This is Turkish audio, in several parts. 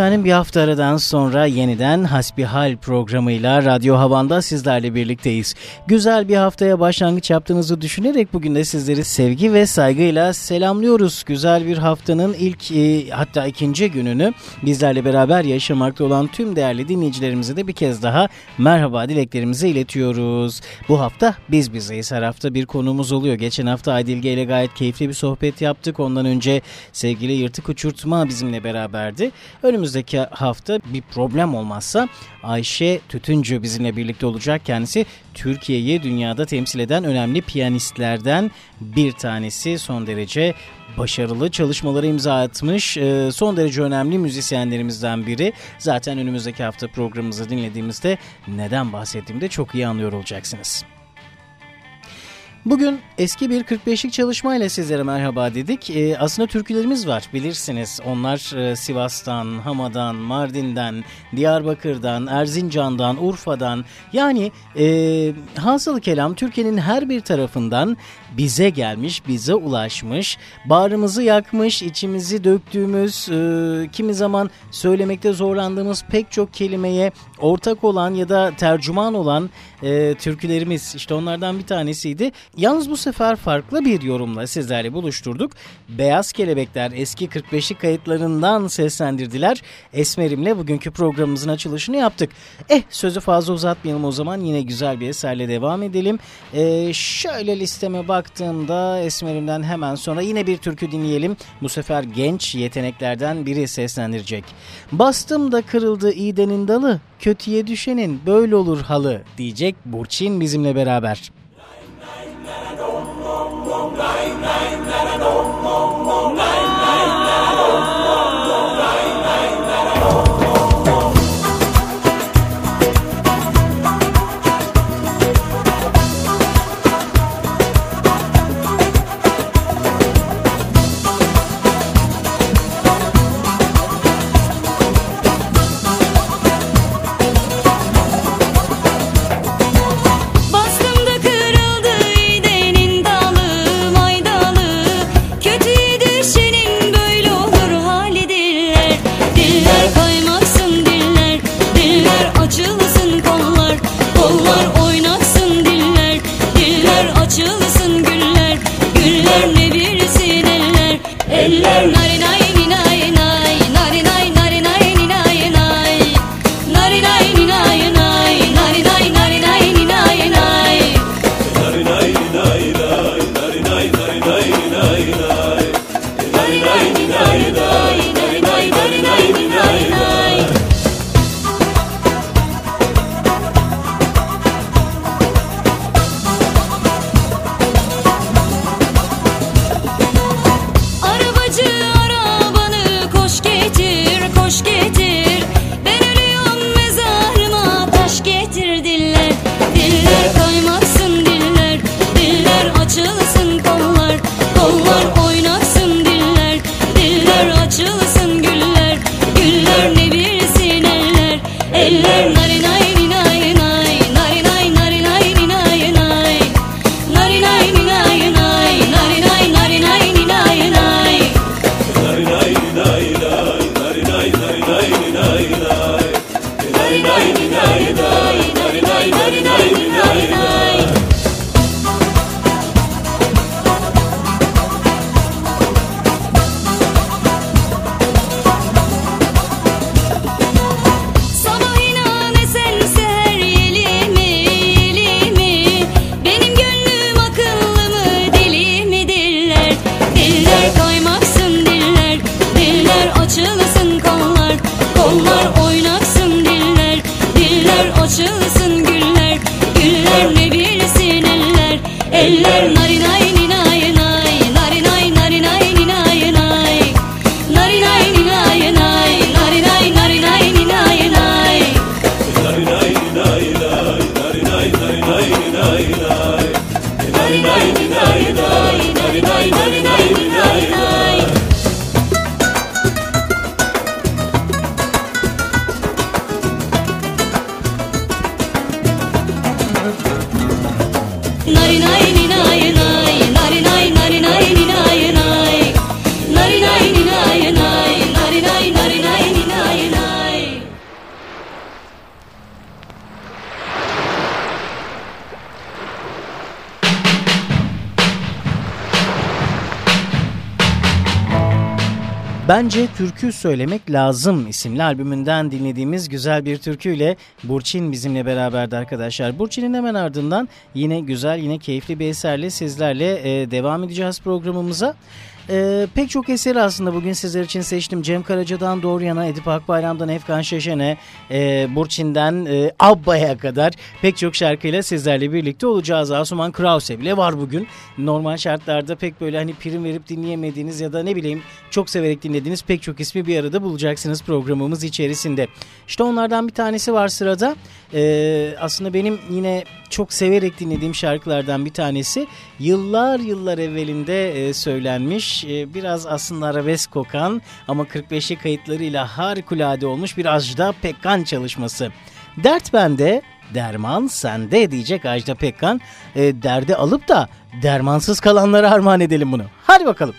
Efendim bir hafta aradan sonra yeniden Hasbihal programıyla Radyo Havan'da sizlerle birlikteyiz. Güzel bir haftaya başlangıç yaptığınızı düşünerek bugün de sizleri sevgi ve saygıyla selamlıyoruz. Güzel bir haftanın ilk e, hatta ikinci gününü bizlerle beraber yaşamakta olan tüm değerli dinleyicilerimize de bir kez daha merhaba dileklerimizi iletiyoruz. Bu hafta biz bizeyiz her hafta bir konumuz oluyor. Geçen hafta Aydilge ile gayet keyifli bir sohbet yaptık. Ondan önce sevgili Yırtık Uçurtma bizimle beraberdi. Önümüzdeki hafta bir problem olmazsa Ayşe Tütüncü bizimle birlikte olacak. Kendisi Türkiye'yi dünyada temsil eden önemli piyanistlerden bir tanesi. Son derece başarılı çalışmaları imza atmış e, son derece önemli müzisyenlerimizden biri. Zaten önümüzdeki hafta programımızı dinlediğimizde neden bahsettiğimde çok iyi anlıyor olacaksınız. Bugün eski bir 45'lik çalışmayla sizlere merhaba dedik. Ee, aslında türkülerimiz var bilirsiniz. Onlar e, Sivas'tan, Hama'dan, Mardin'den, Diyarbakır'dan, Erzincan'dan, Urfa'dan yani e, hasılı kelam Türkiye'nin her bir tarafından bize gelmiş, bize ulaşmış, bağrımızı yakmış, içimizi döktüğümüz, e, kimi zaman söylemekte zorlandığımız pek çok kelimeye ortak olan ya da tercüman olan e, türkülerimiz işte onlardan bir tanesiydi. Yalnız bu sefer farklı bir yorumla sizlerle buluşturduk. Beyaz Kelebekler eski 45'lik kayıtlarından seslendirdiler. Esmerim'le bugünkü programımızın açılışını yaptık. Eh sözü fazla uzatmayalım o zaman yine güzel bir eserle devam edelim. Ee, şöyle listeme baktığımda Esmerim'den hemen sonra yine bir türkü dinleyelim. Bu sefer genç yeteneklerden biri seslendirecek. Bastım da kırıldı iğdenin dalı, kötüye düşenin böyle olur halı diyecek Burçin bizimle beraber. Türkü Söylemek Lazım isimli albümünden dinlediğimiz güzel bir türküyle Burçin bizimle beraberdi arkadaşlar. Burçin'in hemen ardından yine güzel yine keyifli bir eserle sizlerle e, devam edeceğiz programımıza. Ee, pek çok eseri aslında bugün sizler için seçtim. Cem Karaca'dan Doğruyan'a, Edip Akbayram'dan Efkan Şeşen'e, e, Burçin'den e, Abba'ya kadar pek çok şarkıyla sizlerle birlikte olacağız. Asuman Krause bile var bugün. Normal şartlarda pek böyle hani prim verip dinleyemediğiniz ya da ne bileyim çok severek dinlediğiniz pek çok ismi bir arada bulacaksınız programımız içerisinde. İşte onlardan bir tanesi var sırada. Ee, aslında benim yine çok severek dinlediğim şarkılardan bir tanesi. Yıllar yıllar evvelinde e, söylenmiş. E, biraz aslında arabesk kokan ama 45'li kayıtlarıyla harikulade olmuş bir Ajda Pekkan çalışması. Dert bende, derman sende diyecek Ajda Pekkan. E, derde alıp da dermansız kalanlara armağan edelim bunu. Hadi bakalım.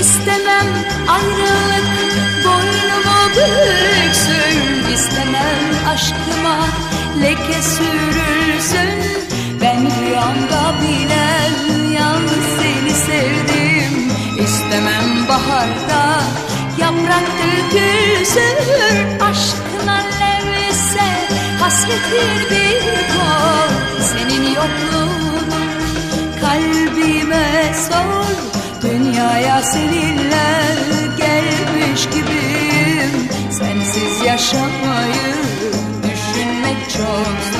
İstemem ayrılık boynumu büksün İstemem aşkıma leke sürülsün. Ben rüyamda bile yalnız seni sevdim. İstemem baharda yaprak dökülsün. Aşkına levse hasretin bir kol. Senin yokluğunu kalbime sor Dünyaya seninle gelmiş gibiyim. Sensiz yaşamayı düşünmek çok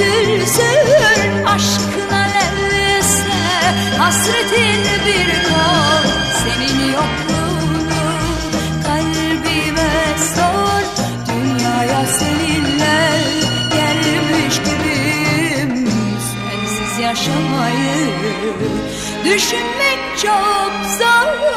dökülsün aşkına levse Hasretin bir kol senin yokluğunu kalbime sor Dünyaya seninle gelmiş gibiyim. Sensiz yaşamayı düşünmek çok zor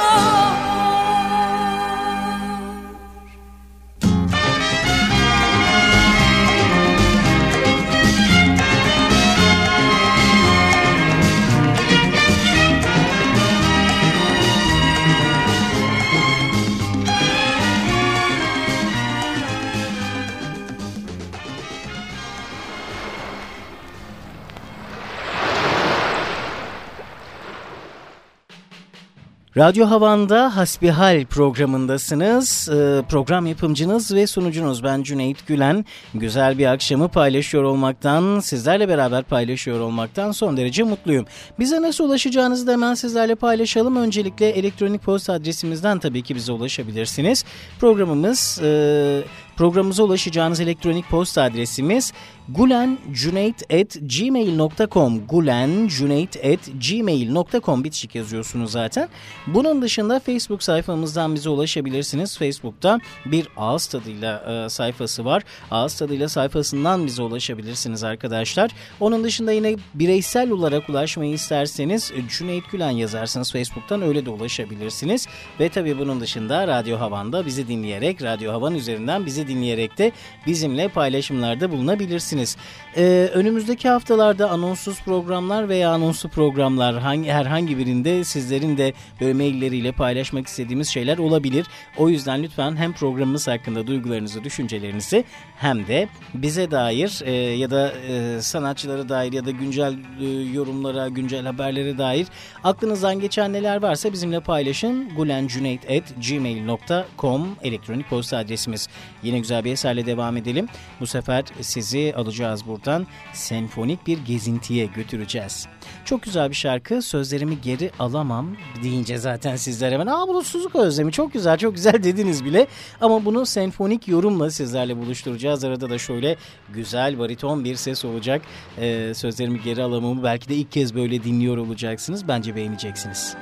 Radyo Havan'da Hasbihal programındasınız. Ee, program yapımcınız ve sunucunuz ben Cüneyt Gülen. Güzel bir akşamı paylaşıyor olmaktan, sizlerle beraber paylaşıyor olmaktan son derece mutluyum. Bize nasıl ulaşacağınızı da hemen sizlerle paylaşalım. Öncelikle elektronik posta adresimizden tabii ki bize ulaşabilirsiniz. Programımız... E, Programımıza ulaşacağınız elektronik posta adresimiz gulencuneyt.gmail.com gulencuneyt.gmail.com bitişik yazıyorsunuz zaten. Bunun dışında Facebook sayfamızdan bize ulaşabilirsiniz. Facebook'ta bir ağız tadıyla e, sayfası var. Ağız tadıyla sayfasından bize ulaşabilirsiniz arkadaşlar. Onun dışında yine bireysel olarak ulaşmayı isterseniz e, Cüneyt Gülen yazarsınız Facebook'tan öyle de ulaşabilirsiniz. Ve tabii bunun dışında Radyo Havan'da bizi dinleyerek Radyo Havan üzerinden bizi dinleyerek de bizimle paylaşımlarda bulunabilirsiniz. Ee, önümüzdeki haftalarda anonsuz programlar veya anonslu programlar hangi herhangi birinde sizlerin de böyle mailleriyle paylaşmak istediğimiz şeyler olabilir. O yüzden lütfen hem programımız hakkında duygularınızı, düşüncelerinizi hem de bize dair e, ya da e, sanatçılara dair ya da güncel e, yorumlara, güncel haberlere dair aklınızdan geçen neler varsa bizimle paylaşın. gulencuneyt.gmail.com elektronik posta adresimiz. Yine güzel bir eserle devam edelim. Bu sefer sizi alacağız buradan. Senfonik bir gezintiye götüreceğiz. Çok güzel bir şarkı. Sözlerimi geri alamam deyince zaten sizler hemen aa bulutsuzluk özlemi çok güzel çok güzel dediniz bile. Ama bunu senfonik yorumla sizlerle buluşturacağız. Arada da şöyle güzel bariton bir ses olacak. Ee, sözlerimi geri alamamı belki de ilk kez böyle dinliyor olacaksınız. Bence beğeneceksiniz.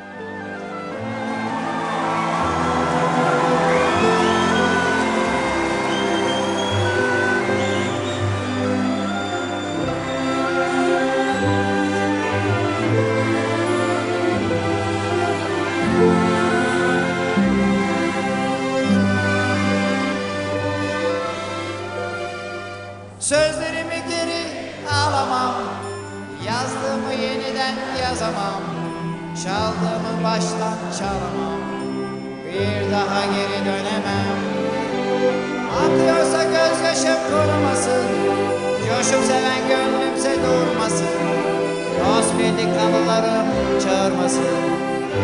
Çağırmasın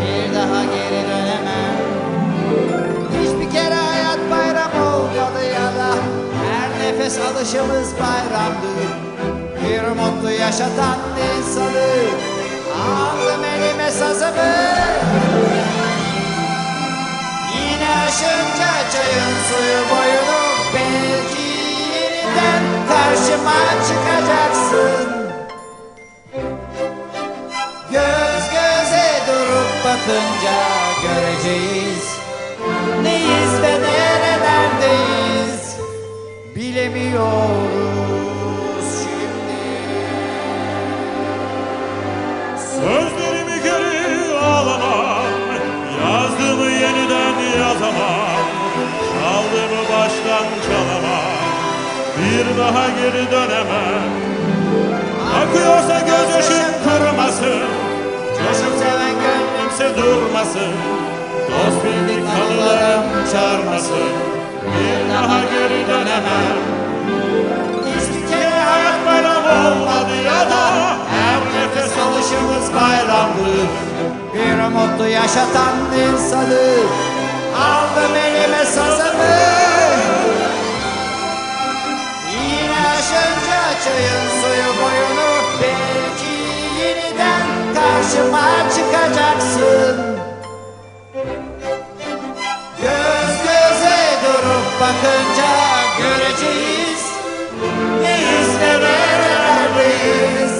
Bir daha geri dönemem. Hiçbir kere hayat bayram olmadı ya da Her nefes alışımız bayramdı. Bir mutlu yaşatan insanı Aldım elime sazımı Yine aşınca çayın suyu boyunu göreceğiz Neyiz ve nerelerdeyiz? Bilemiyoruz şimdi. Sözlerimi geri alamam Yazdığımı yeniden yazamam Çaldığımı baştan çalamam Bir daha geri dönemem. Akıyorsa gözyaşım kırmasın Coşup seven Kimse durmasın Dost bildik anılarım çağırmasın Bir daha geri dönemem. Hiçbir kere Hayat bayram olmadı ya da Her Bir mutlu yaşatan insanı Aldım elime sazımı Yine aşınca çayın suyu boyunu Belki yeniden karşıma çıkacaksın Göz göze durup bakınca göreceğiz. Neyiz ve nerelerdeyiz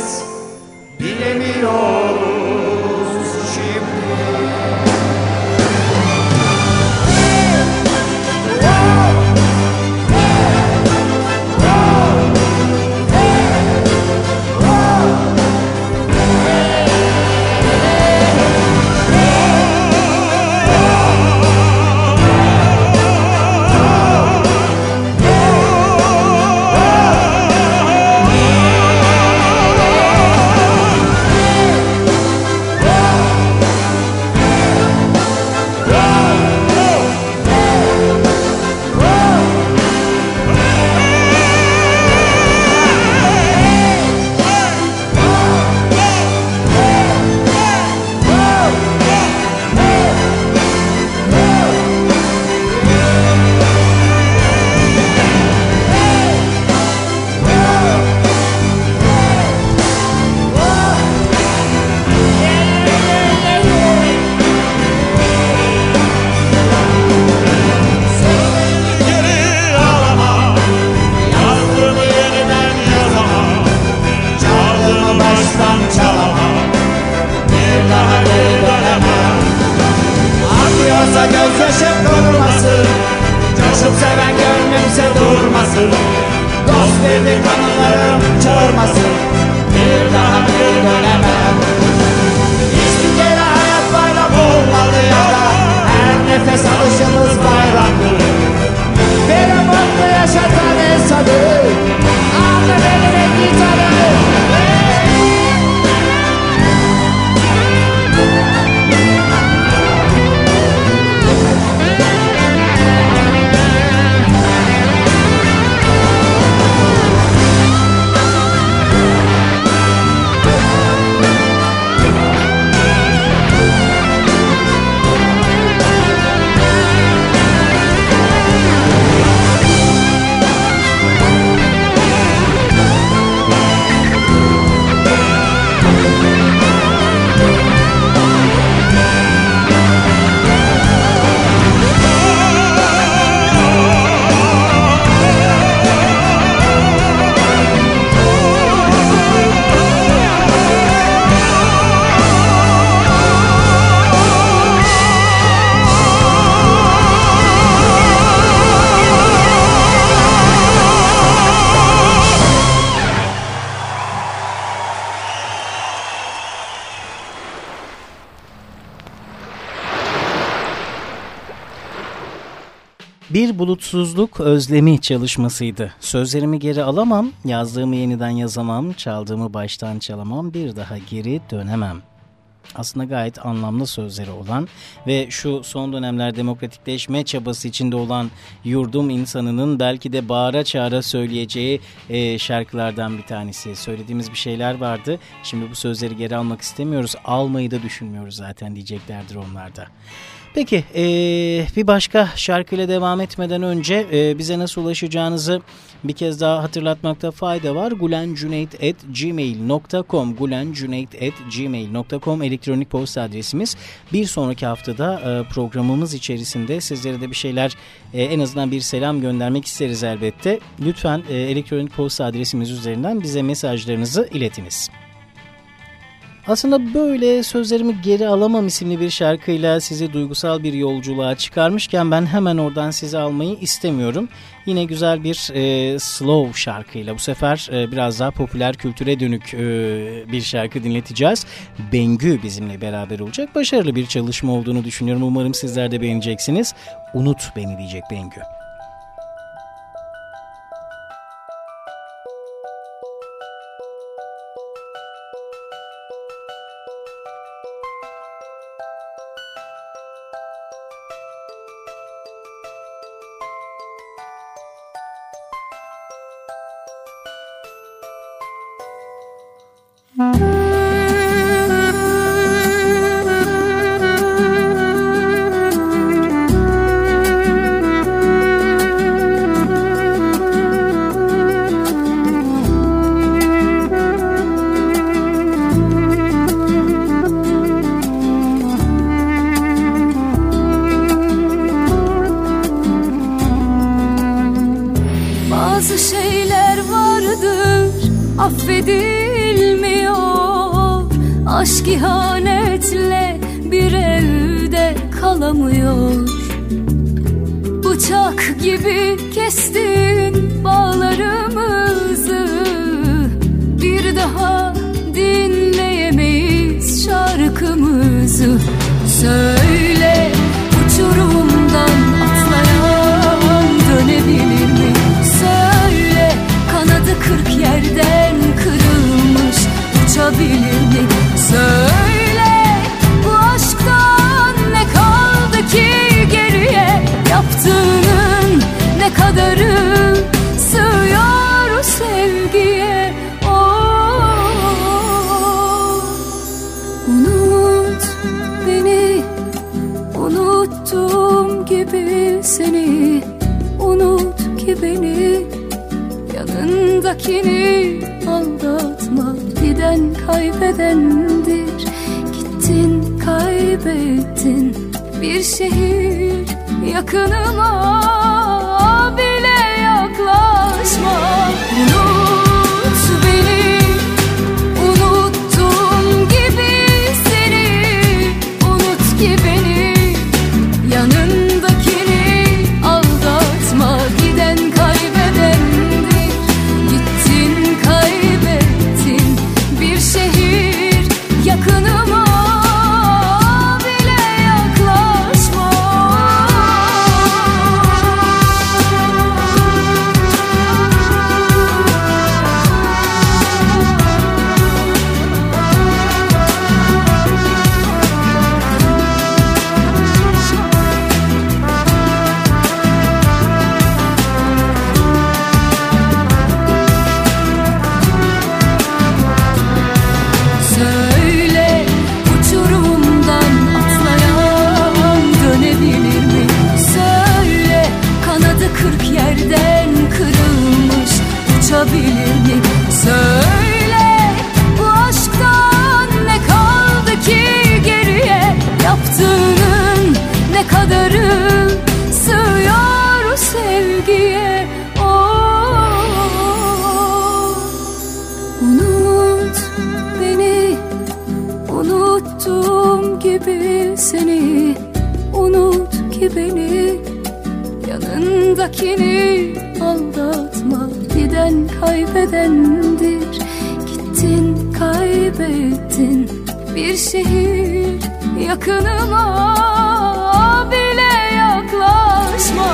Bulutsuzluk özlemi çalışmasıydı. Sözlerimi geri alamam, yazdığımı yeniden yazamam, çaldığımı baştan çalamam, bir daha geri dönemem. aslında gayet anlamlı sözleri olan ve şu son dönemler demokratikleşme çabası içinde olan yurdum insanının belki de bağıra çağıra söyleyeceği e, şarkılardan bir tanesi. Söylediğimiz bir şeyler vardı. Şimdi bu sözleri geri almak istemiyoruz. Almayı da düşünmüyoruz zaten diyeceklerdir onlar da. Peki ee, bir başka şarkıyla devam etmeden önce e, bize nasıl ulaşacağınızı bir kez daha hatırlatmakta fayda var. gulencuneyt.gmail.com gulencuneyt.gmail.com elektronik posta adresimiz. Bir sonraki haftada e, programımız içerisinde sizlere de bir şeyler e, en azından bir selam göndermek isteriz elbette. Lütfen e, elektronik posta adresimiz üzerinden bize mesajlarınızı iletiniz. Aslında böyle sözlerimi geri alamam isimli bir şarkıyla sizi duygusal bir yolculuğa çıkarmışken ben hemen oradan sizi almayı istemiyorum. Yine güzel bir e, slow şarkıyla bu sefer e, biraz daha popüler kültüre dönük e, bir şarkı dinleteceğiz. Bengü bizimle beraber olacak. Başarılı bir çalışma olduğunu düşünüyorum. Umarım sizler de beğeneceksiniz. Unut beni diyecek Bengü. seni. Unut ki beni. Yanındakini aldatma. Giden kaybedendir. Gittin kaybettin. Bir şehir yakınıma Bile yaklaşma. giden kaybedendir. Gittin kaybettin. Bir şehir yakınıma bile yaklaşma.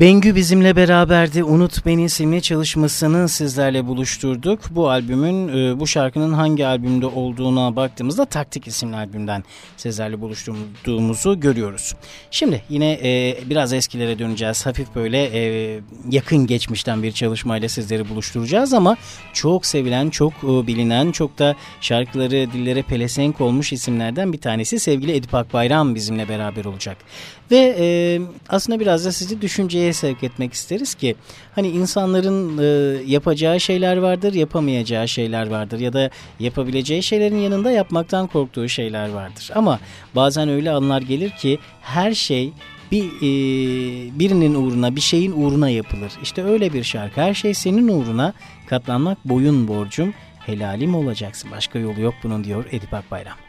Bengü bizimle beraberdi. Unut Beni isimli çalışmasını sizlerle buluşturduk. Bu albümün, e, bu şarkının hangi albümde olduğuna baktığımızda Taktik isimli albümden sizlerle buluşturduğumuzu görüyoruz. Şimdi yine e, biraz eskilere döneceğiz. Hafif böyle e, yakın geçmişten bir çalışmayla sizleri buluşturacağız ama çok sevilen, çok bilinen, çok da şarkıları dillere pelesenk olmuş isimlerden bir tanesi sevgili Edip Akbayram bizimle beraber olacak. Ve e, aslında biraz da sizi düşünceye sevk etmek isteriz ki hani insanların e, yapacağı şeyler vardır, yapamayacağı şeyler vardır ya da yapabileceği şeylerin yanında yapmaktan korktuğu şeyler vardır. Ama bazen öyle anlar gelir ki her şey bir e, birinin uğruna bir şeyin uğruna yapılır. İşte öyle bir şarkı. Her şey senin uğruna katlanmak boyun borcum helalim olacaksın. Başka yolu yok bunun diyor Edip Akbayram.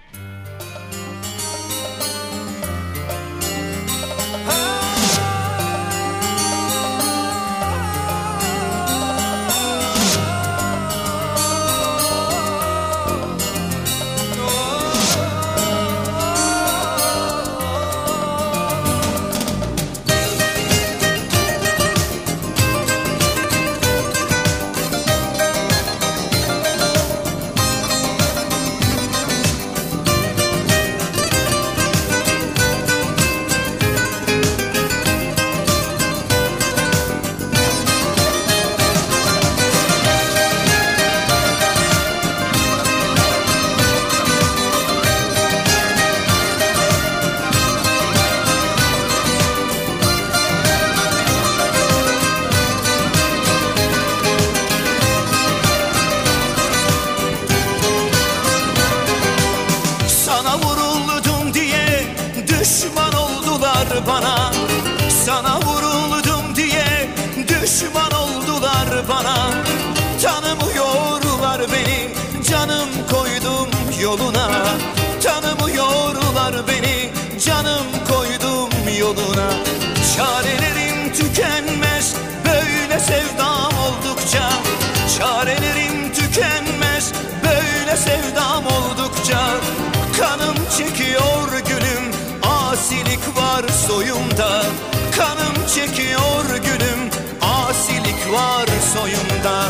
canım koydum yoluna. Çarelerim tükenmez böyle sevdam oldukça. Çarelerim tükenmez böyle sevdam oldukça. Kanım çekiyor gülüm asilik var soyumda. Kanım çekiyor gülüm asilik var soyumda.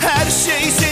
Her şey senin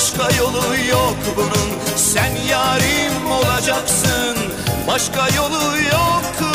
Başka yolu yok bunun. Sen yarim olacaksın. Başka yolu yok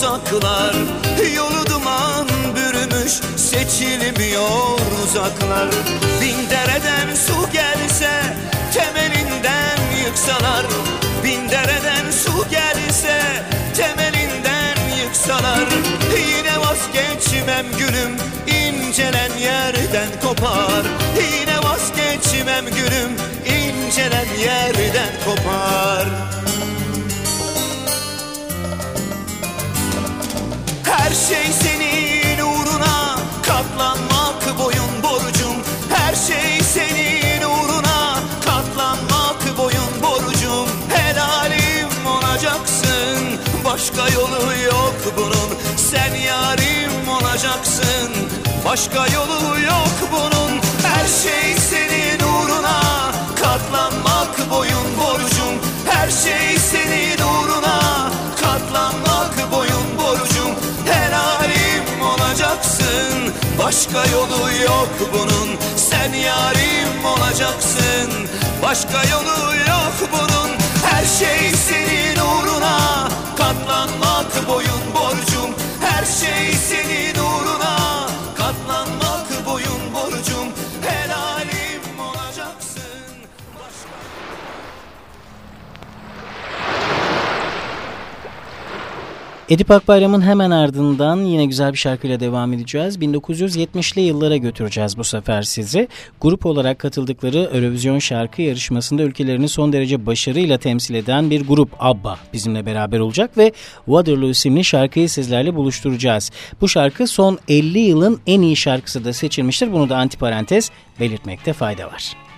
uzaklar. Yolu duman bürümüş seçilmiyor uzaklar. Bin dereden su gelse temelinden yıksalar. Bin dereden su gelse temelinden yıksalar. Yine vazgeçmem gülüm incelen yerden kopar. Yine vazgeçmem gülüm incelen yerden kopar şey senin uğruna. Katlanmak boyun borcum. Her şey senin uğruna. Katlanmak boyun borcum. Helalim olacaksın. Başka yolu yok bunun. Sen yarim olacaksın. Başka yolu yok bunun. Her şey senin uğruna. Katlanmak boyun borcum. Her şey Başka yolu yok bunun. Sen yarim olacaksın. Başka yolu yok bunun. Her şey senin uğruna. Katlanmak boyun borcum. Her şey Edip Akbayram'ın hemen ardından yine güzel bir şarkıyla devam edeceğiz. 1970'li yıllara götüreceğiz bu sefer sizi. Grup olarak katıldıkları Eurovision şarkı yarışmasında ülkelerini son derece başarıyla temsil eden bir grup ABBA bizimle beraber olacak ve Waterloo isimli şarkıyı sizlerle buluşturacağız. Bu şarkı son 50 yılın en iyi şarkısı da seçilmiştir. Bunu da antiparantez belirtmekte fayda var.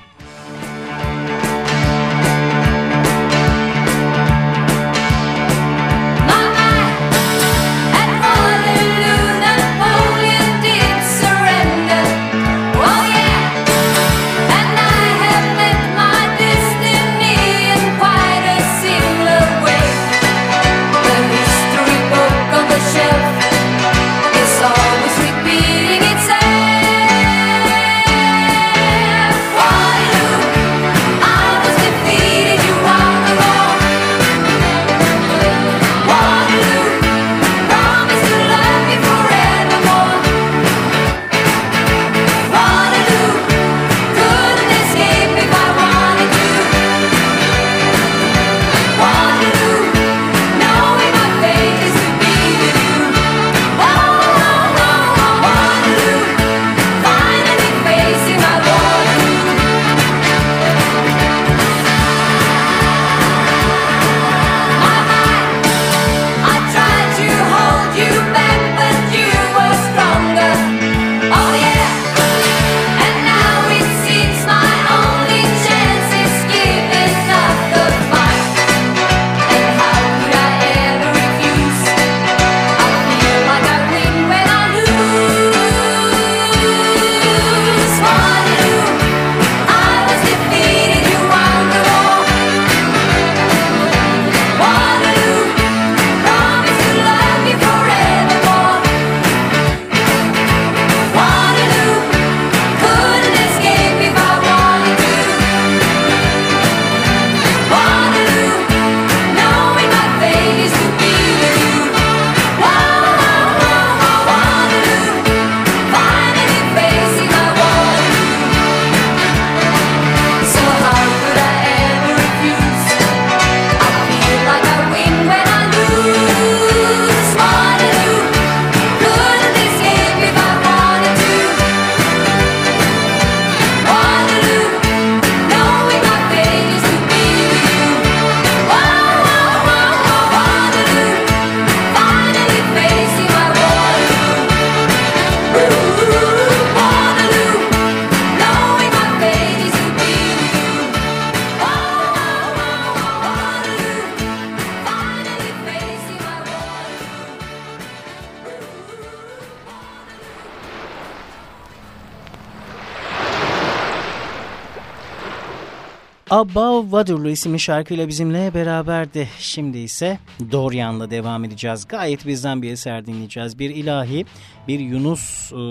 Abba Vadurlu isimli şarkıyla bizimle beraberdi. Şimdi ise Doryan'la devam edeceğiz. Gayet bizden bir eser dinleyeceğiz. Bir ilahi, bir Yunus e,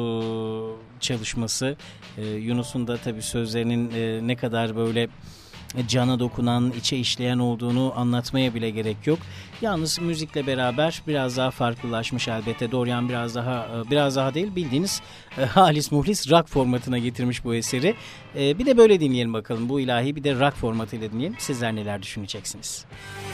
çalışması. E, Yunus'un da tabii sözlerinin e, ne kadar böyle cana dokunan, içe işleyen olduğunu anlatmaya bile gerek yok. Yalnız müzikle beraber biraz daha farklılaşmış elbette. Dorian biraz daha e, biraz daha değil bildiğiniz e, halis muhlis rock formatına getirmiş bu eseri. E, bir de böyle dinleyelim bakalım. Bu ilahi bir de rock formatıyla dinleyelim. Sizler neler düşüneceksiniz? Müzik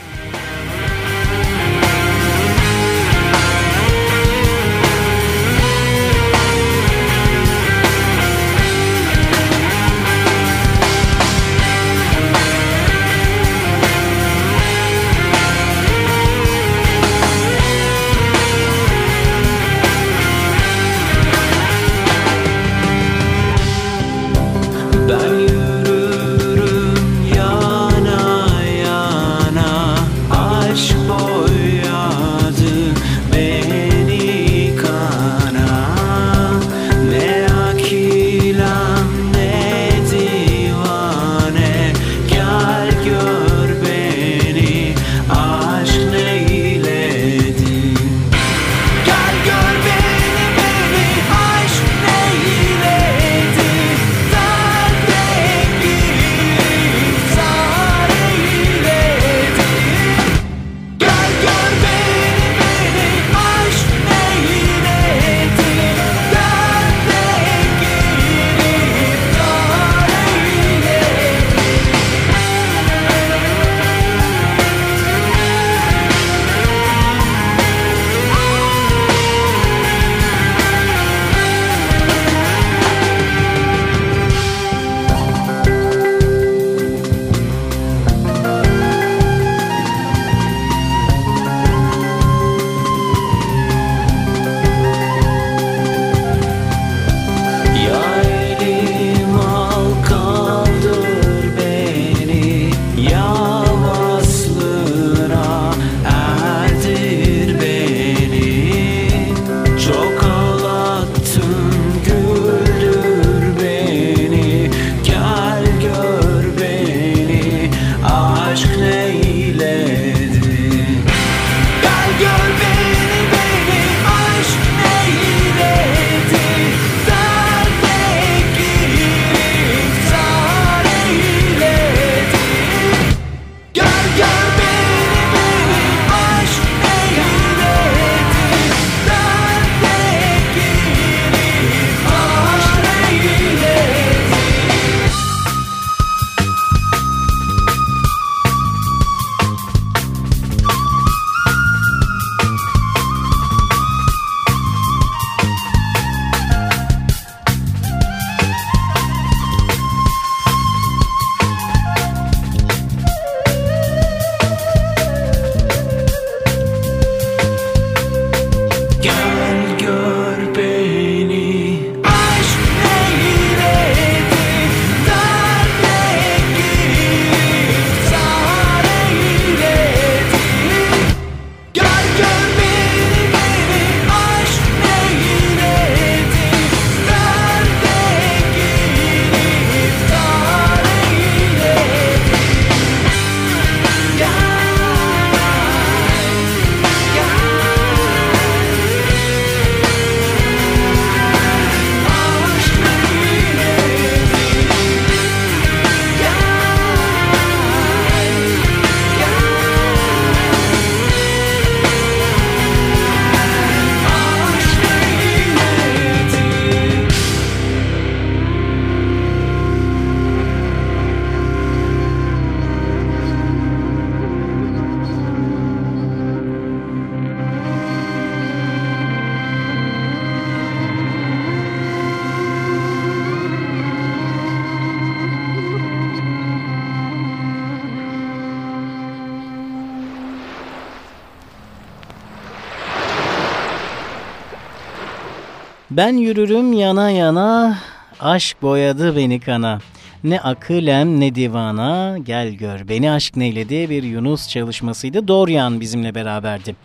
Ben yürürüm yana yana, aşk boyadı beni kana. Ne akılem ne divana gel gör beni aşk neyledi bir Yunus çalışmasıydı. Dorian bizimle beraberdi.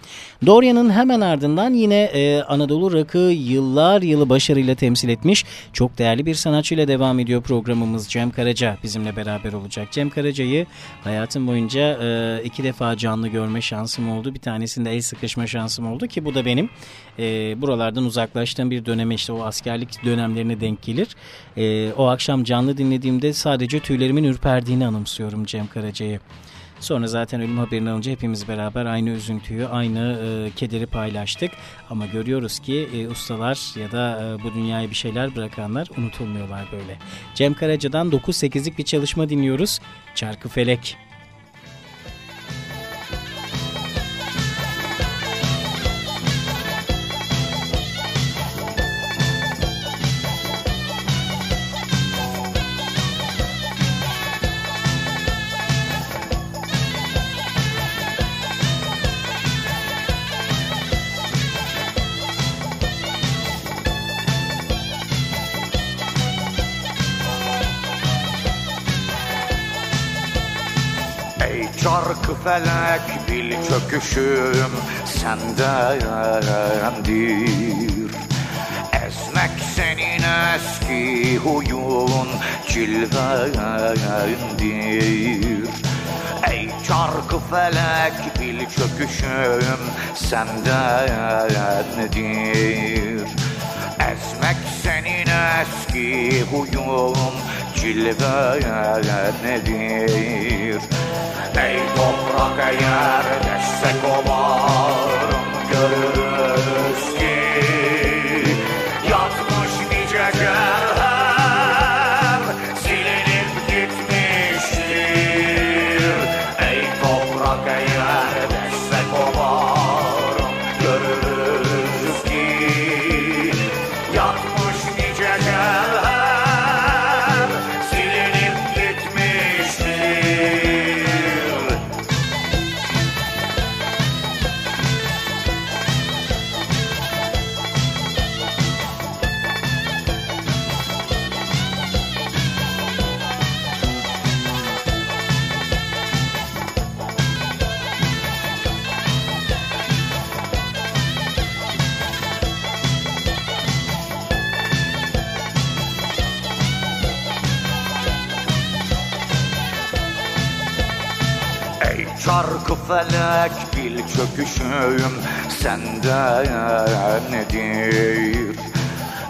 Dorian'ın hemen ardından yine e, Anadolu Rakı yıllar yılı başarıyla temsil etmiş çok değerli bir sanatçıyla devam ediyor programımız. Cem Karaca bizimle beraber olacak. Cem Karaca'yı hayatım boyunca e, iki defa canlı görme şansım oldu. Bir tanesinde el sıkışma şansım oldu ki bu da benim e, buralardan uzaklaştığım bir döneme işte o askerlik dönemlerine denk gelir. E, o akşam canlı dinlediğimde sadece tüylerimin ürperdiğini anımsıyorum Cem Karaca'yı. Sonra zaten ölüm haberini alınca hepimiz beraber aynı üzüntüyü, aynı e, kederi paylaştık. Ama görüyoruz ki e, ustalar ya da e, bu dünyaya bir şeyler bırakanlar unutulmuyorlar böyle. Cem Karaca'dan 9-8'lik bir çalışma dinliyoruz. Çarkı Felek. Felek bil çöküşüm sendendir Esmek senin eski huyun cilvendir Ey çarkı felek bil çöküşüm sendendir Esmek senin eski huyun cilvendir Ey toprak eğer destek olarım görürüz çarkı felek bil çöküşüm senden nedir?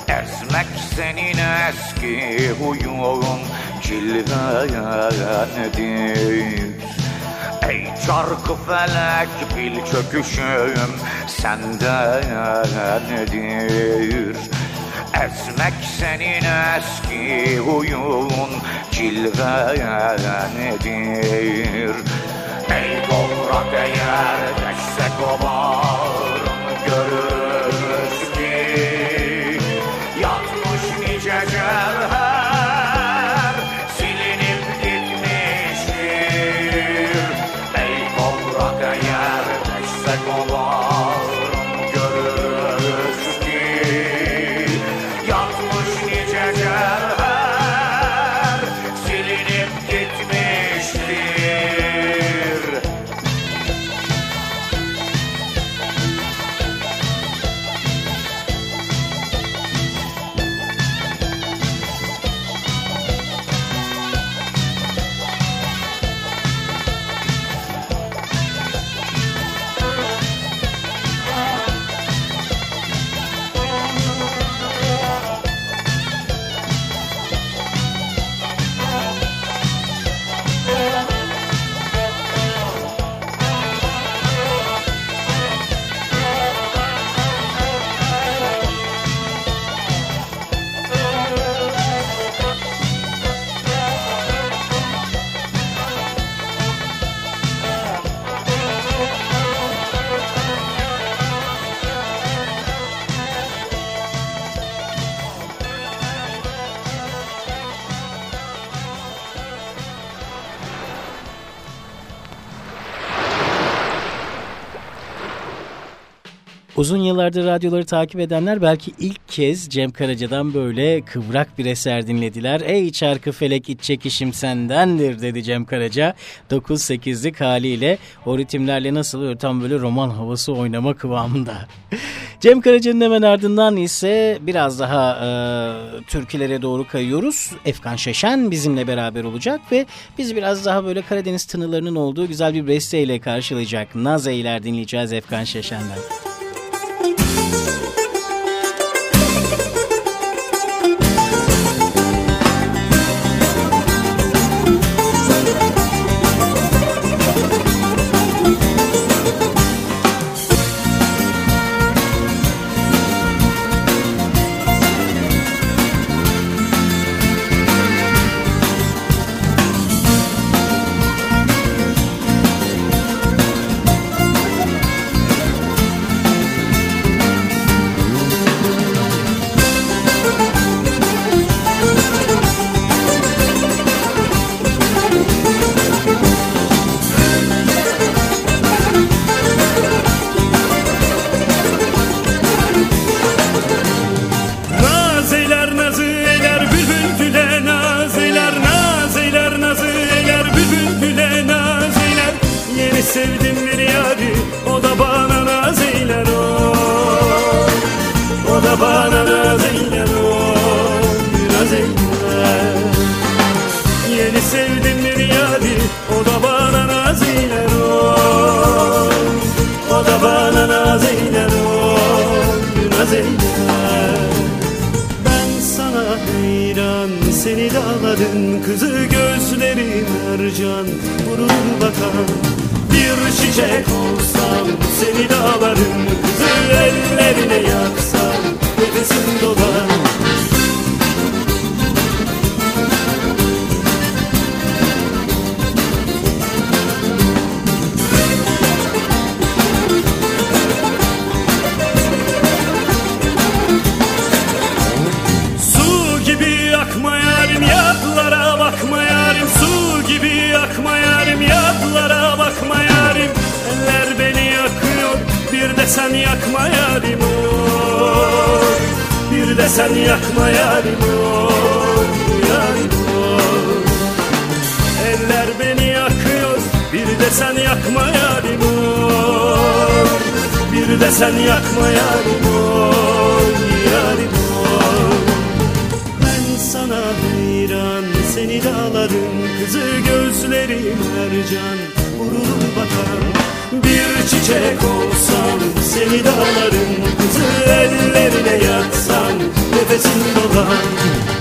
Ezmek senin eski huyun cilvenedir Ey çarkı felek bil çöküşüm senden nedir? Ezmek senin eski huyun cilvenedir Ey toprak eğer destek olarım görürüz Uzun yıllardır radyoları takip edenler belki ilk kez Cem Karaca'dan böyle kıvrak bir eser dinlediler. Ey çarkı felek iç çekişim sendendir dedi Cem Karaca. 9-8'lik haliyle o ritimlerle nasıl tam böyle roman havası oynama kıvamında. Cem Karaca'nın hemen ardından ise biraz daha e, türkülere doğru kayıyoruz. Efkan Şeşen bizimle beraber olacak ve biz biraz daha böyle Karadeniz tınılarının olduğu güzel bir besteyle karşılayacak. Nazeyler dinleyeceğiz Efkan Şeşen'den. Seni dağların kızı gözleri mercan Vurur bakan bir çiçek olsam Seni dağların kızı ellerine yaksam Nefesim dolar Bir de sen yakma yarim oy Eller beni yakıyor bir de sen yakma yarim Bir de sen yakma yarim oy ben sana hayran Seni dağların kızı gözleri mercan Vurur bakar bir çiçek olsam Seni dağların kızı ellerine yatsam Nefesin dolan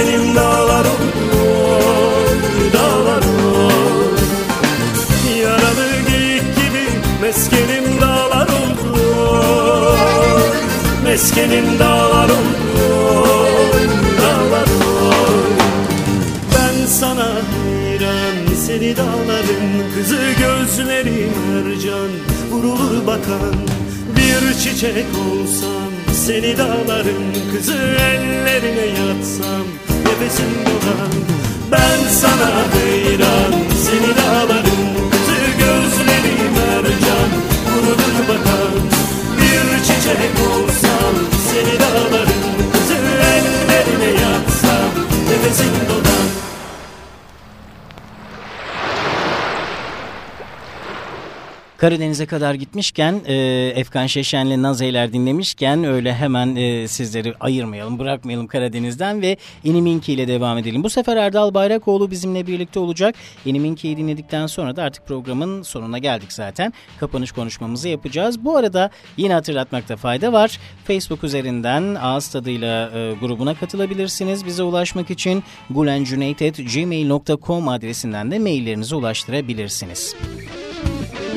Meskenim dağlar oldu Dağlar oldu Yaralı geyik gibi meskenim dağlar oldu Meskenim dağlar oldu Dağlar oldu ben sana hayran Seni dağların kızı gözleri mercan Vurulur bakan. Bir çiçek olsam Seni dağların kızı ellerine yatsam Nefesim dolan ben sana hayran Seni dağların kızı gözleri mercan Vurulur bakan bir çiçek olsam Seni dağların kızı ellerine yatsam Nefesim dolan Karadeniz'e kadar gitmişken e, Efkan Şeşen'le Nazeyler dinlemişken öyle hemen e, sizleri ayırmayalım bırakmayalım Karadeniz'den ve İniminki ile devam edelim. Bu sefer Erdal Bayrakoğlu bizimle birlikte olacak. İniminki'yi dinledikten sonra da artık programın sonuna geldik zaten. Kapanış konuşmamızı yapacağız. Bu arada yine hatırlatmakta fayda var. Facebook üzerinden ağız tadıyla e, grubuna katılabilirsiniz. Bize ulaşmak için gulencuneyt.gmail.com adresinden de maillerinizi ulaştırabilirsiniz. Monsku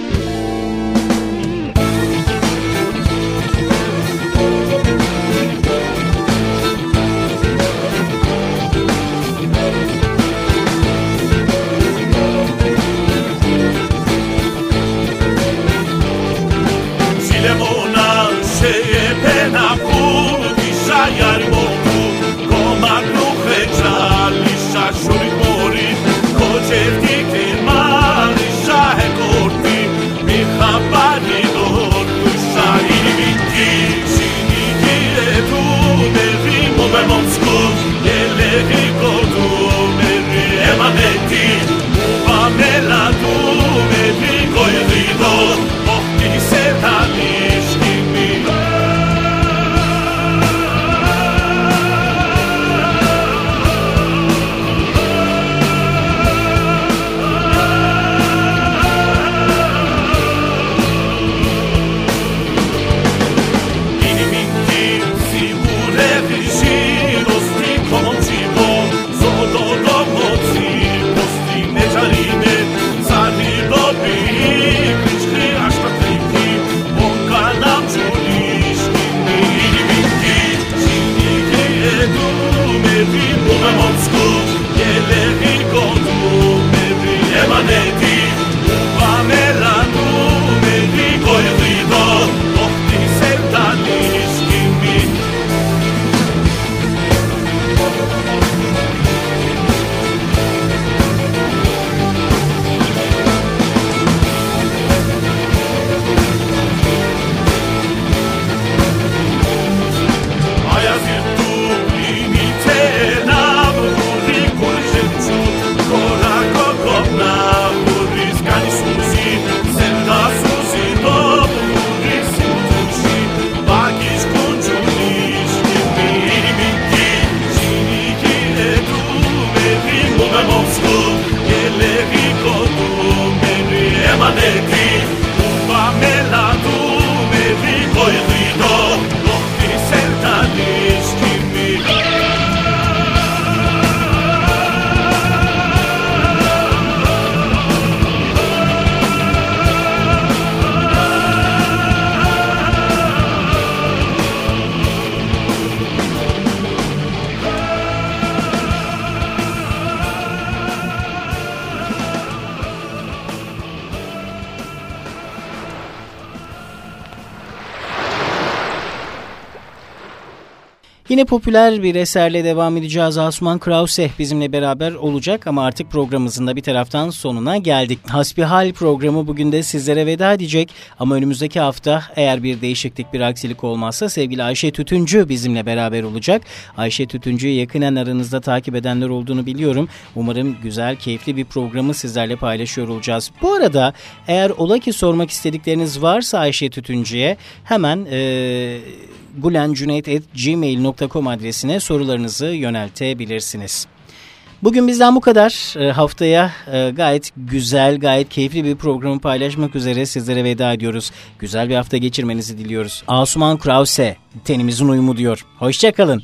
Yine popüler bir eserle devam edeceğiz. Asuman Krause bizimle beraber olacak ama artık programımızın da bir taraftan sonuna geldik. Hasbihal programı bugün de sizlere veda edecek ama önümüzdeki hafta eğer bir değişiklik bir aksilik olmazsa sevgili Ayşe Tütüncü bizimle beraber olacak. Ayşe Tütüncü'yü yakinen aranızda takip edenler olduğunu biliyorum. Umarım güzel, keyifli bir programı sizlerle paylaşıyor olacağız. Bu arada eğer ola ki sormak istedikleriniz varsa Ayşe Tütüncü'ye hemen... Ee, gulencuneyt.gmail.com adresine sorularınızı yöneltebilirsiniz. Bugün bizden bu kadar. E, haftaya e, gayet güzel, gayet keyifli bir programı paylaşmak üzere sizlere veda ediyoruz. Güzel bir hafta geçirmenizi diliyoruz. Asuman Krause, tenimizin uyumu diyor. Hoşçakalın.